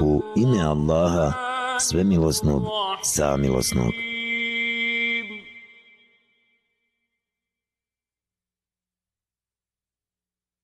U ime Allaha, svemilosnog, samilosnog.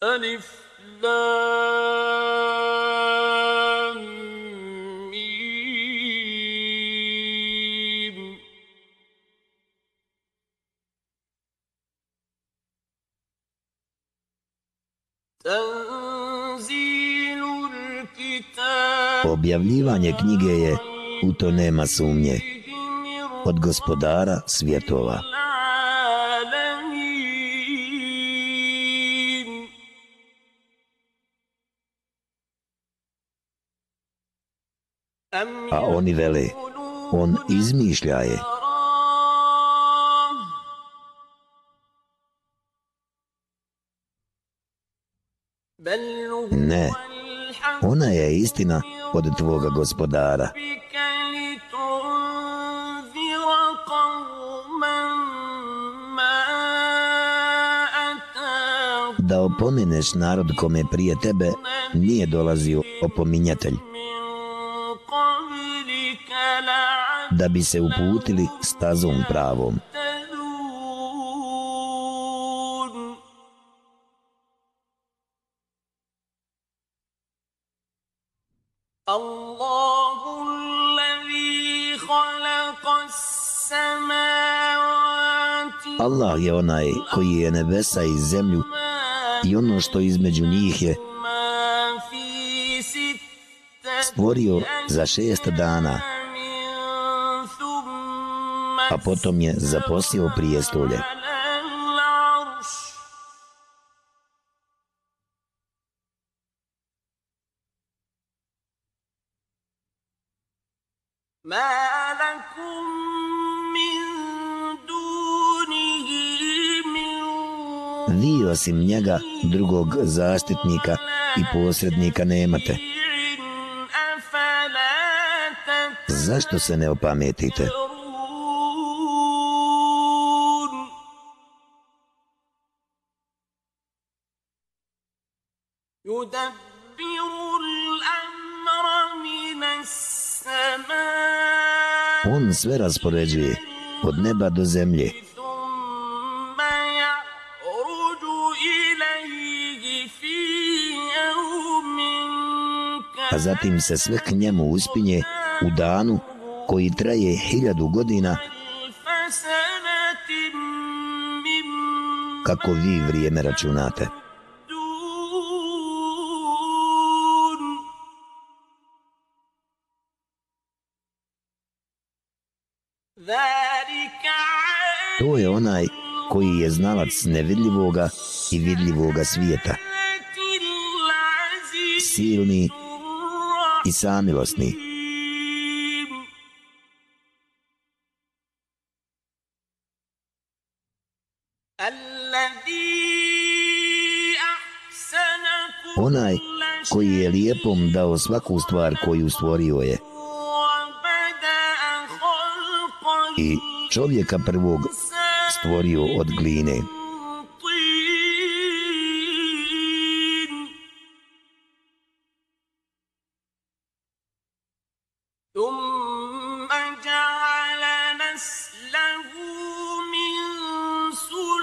Alif Lam objavljivanje knjige je, u to nema sumnje, od gospodara svjetova. A oni vele, on izmišljaje. Ne, ona je istina, od tvoga gospodara. Da opomeneš narod kome prije tebe nije dolazio opominjatelj. Da bi se uputili stazom pravom. الله الذي خلق السماوات Allah je onaj koji je nebesa i zemlju i ono što između njih je ما في ستة stvorio za šest dana, أيام ثم a potom je zaposio prijestolje. ما لكم من دونه من Vi osim njega drugog zaštitnika i posrednika nemate. ولي أفلا Zašto se ne opametite? تذكرون يدبر الأمر من السماء On sve raspoređuje od neba do zemlje. A zatim se sve k njemu uspinje u danu koji traje hiljadu godina kako vi vrijeme računate. To je onaj koji je znalac nevidljivoga i vidljivoga svijeta. Silni i samilosni. Onaj koji je lijepom dao svaku stvar koju stvorio je. I čovjeka prvog stvorio od gline.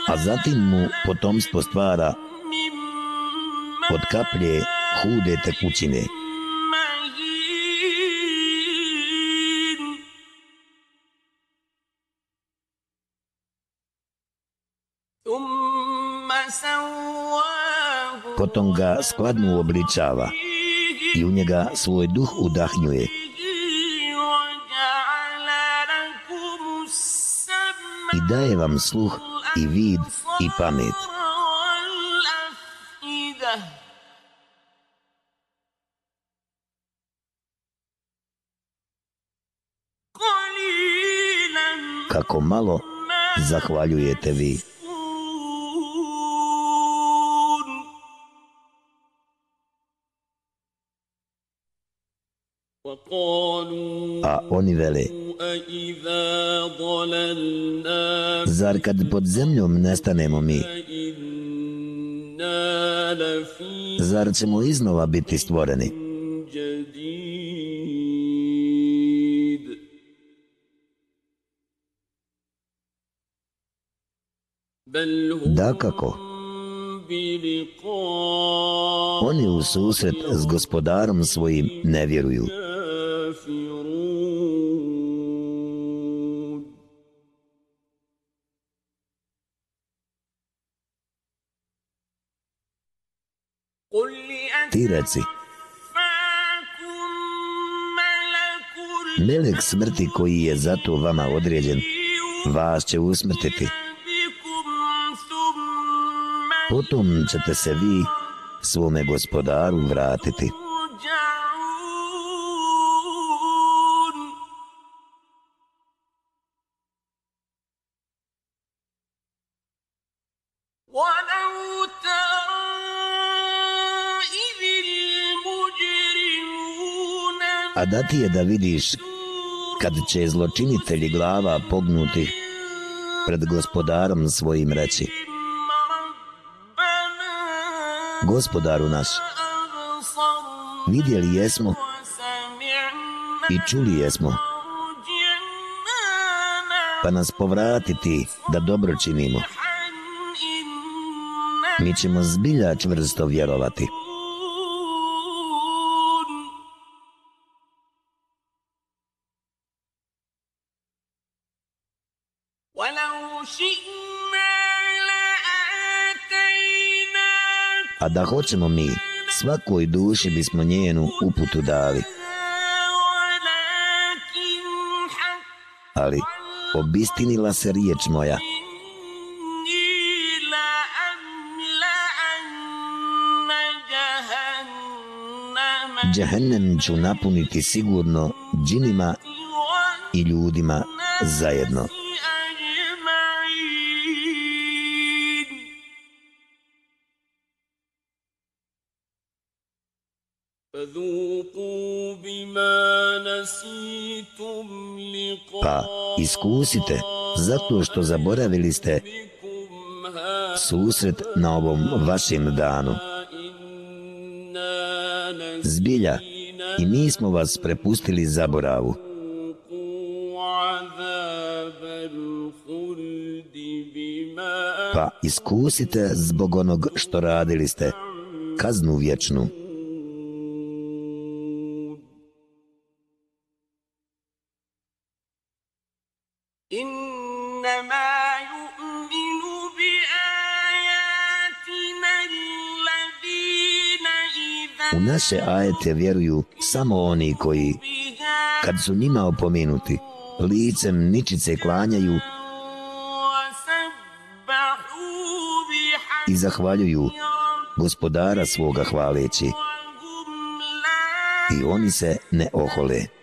A zatim mu potomstvo stvara od kaplje hude tekućine. kućine. Potom ga skladnu obličava i u njega svoj duh udahnjuje. I daje vam sluh i vid i pamet. Kako malo zahvaljujete vi. oni vele. Zar kad pod zemljom nestanemo mi? Zar ćemo iznova biti stvoreni? Da kako? Oni u susret s gospodarom svojim ne vjeruju. ti reci. Melek smrti koji je zato vama određen, vas će usmrtiti. Potom ćete se vi svome gospodaru vratiti. ti je da vidiš kad će zločinitelji glava pognuti pred gospodarom svojim reći. Gospodaru naš, vidjeli jesmo i čuli jesmo, pa nas povratiti da dobro činimo. Mi ćemo zbilja čvrsto vjerovati. a da hoćemo mi, svakoj duši bismo njenu uputu dali. Ali obistinila se riječ moja, Džehennem ću napuniti sigurno džinima i ljudima zajedno. Pa iskusite zato što zaboravili ste susret na ovom vašem danu. Zbilja i mi smo vas prepustili zaboravu. Pa iskusite zbog onog što radili ste, kaznu vječnu. U naše ajete vjeruju samo oni koji, kad su njima opomenuti, licem ničice klanjaju i zahvaljuju gospodara svoga hvaleći i oni se ne ohole.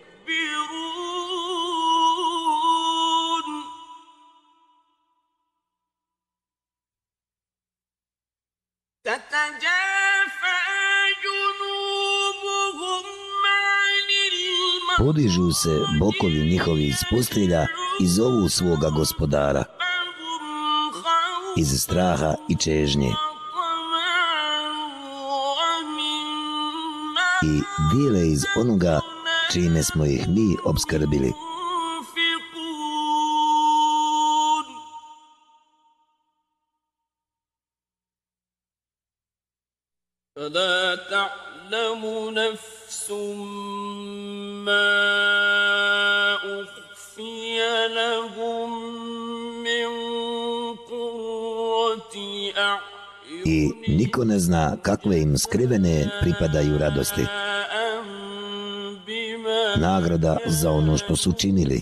Podižu se bokovi njihovi iz postelja i zovu svoga gospodara فهم خوفا iz straha i čežnje وطمعا ومما i dijele iz onoga čime smo ih mi obskrbili. ينفقون فلا تعلم نفس I niko ne zna kakve im skrivene pripadaju radosti. Nagrada za ono što su činili.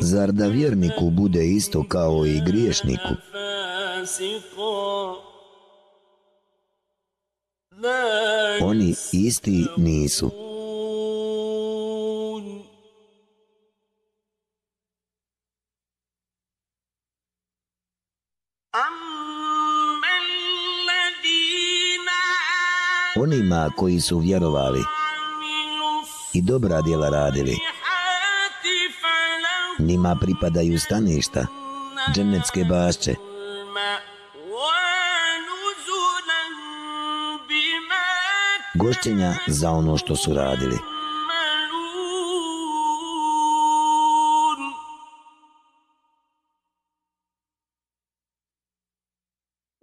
Zar da vjerniku bude isto kao i griješniku? Oni isti nisu. Onima koji su vjerovali, i dobra djela radili. Nima pripadaju staništa, dženecke bašće. Gošćenja za ono što su radili.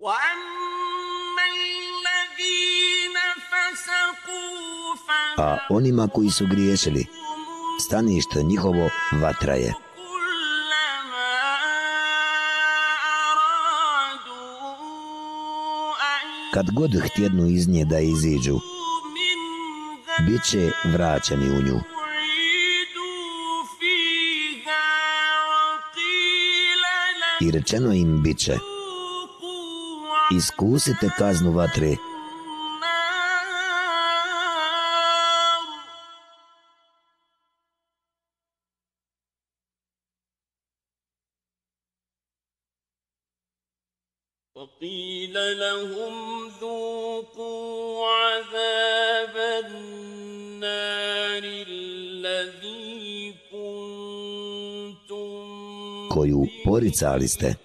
وَأَمَّا الَّذِينَ فَسَقُوا a onima koji su griješili, stanište njihovo vatra je. Kad god htjednu iz nje da iziđu, bit će vraćani u nju. I rečeno im bit će, iskusite kaznu vatre, zanicali ste.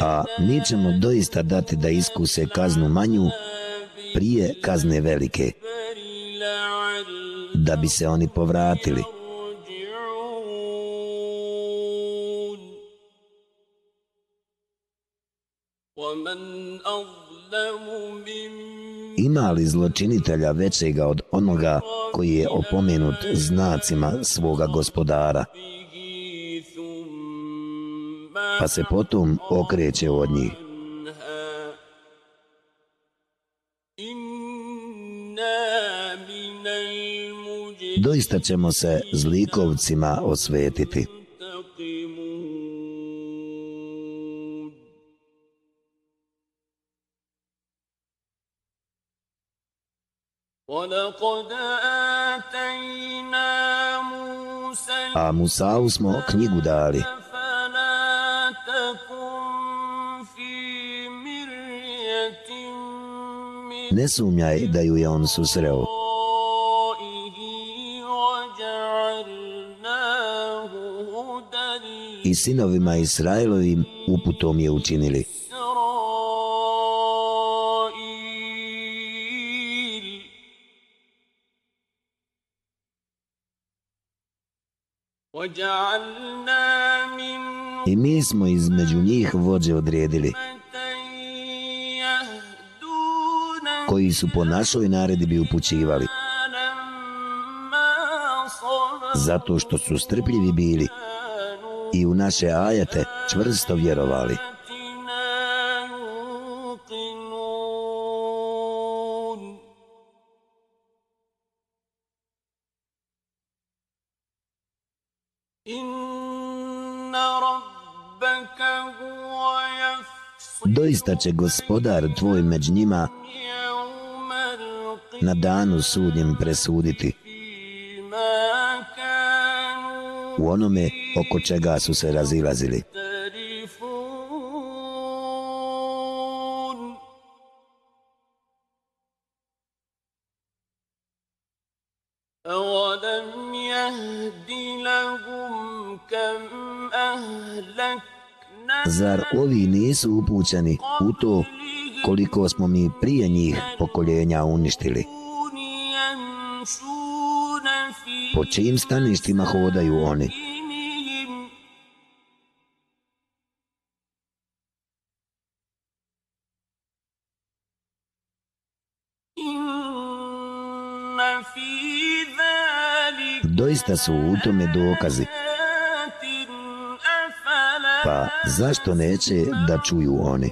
A mi ćemo doista dati da iskuse kaznu manju prije kazne velike, da bi se oni povratili. Ima li zločinitelja većega od onoga koji je opomenut znacima svoga gospodara? Pa se potom okreće od njih. Doista ćemo se zlikovcima osvetiti. A Musa'u smo knjigu dali. Ne sumnjaj da ju je on susreo. I sinovima Israelovim uputom je učinili. I mi smo između njih vođe odredili koji su po našoj naredi bi upućivali zato što su strpljivi bili i u naše ajete čvrsto vjerovali. Doista će gospodar tvoj među njima na danu sudnjem presuditi u onome oko čega su se razilazili. Zar ovi nisu upućeni u to koliko smo mi prije njih pokoljenja uništili? Po čijim staništima hodaju oni? Doista su u tome dokazi pa zašto neće da čuju oni?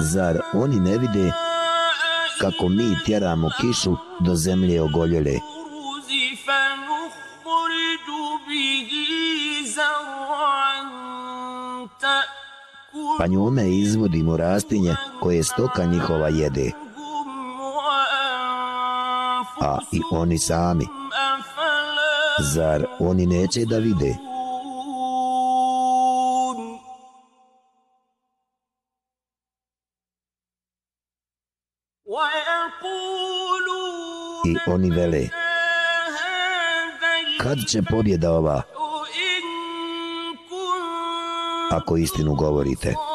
Zar oni ne vide kako mi tjeramo kišu do zemlje ogoljele? pa njome izvodimo rastinje koje stoka njihova jede. A i oni sami. Zar oni neće da vide? I oni vele, kad će pobjeda ova, ako istinu govorite?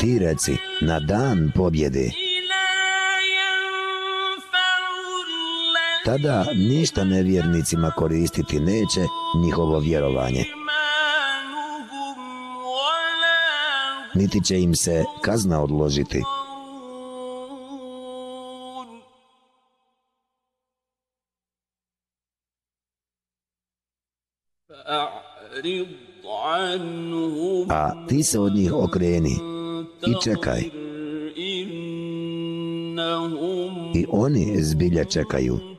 Ti reci, na dan pobjede, لا ينفع الذين tada ništa nevjernicima koristiti neće njihovo vjerovanje, إيمانهم ولا هم niti će im se kazna odložiti. ينظرون فأعرض عنهم A ti se od njih okreni i čekaj. I oni zbilja čekaju.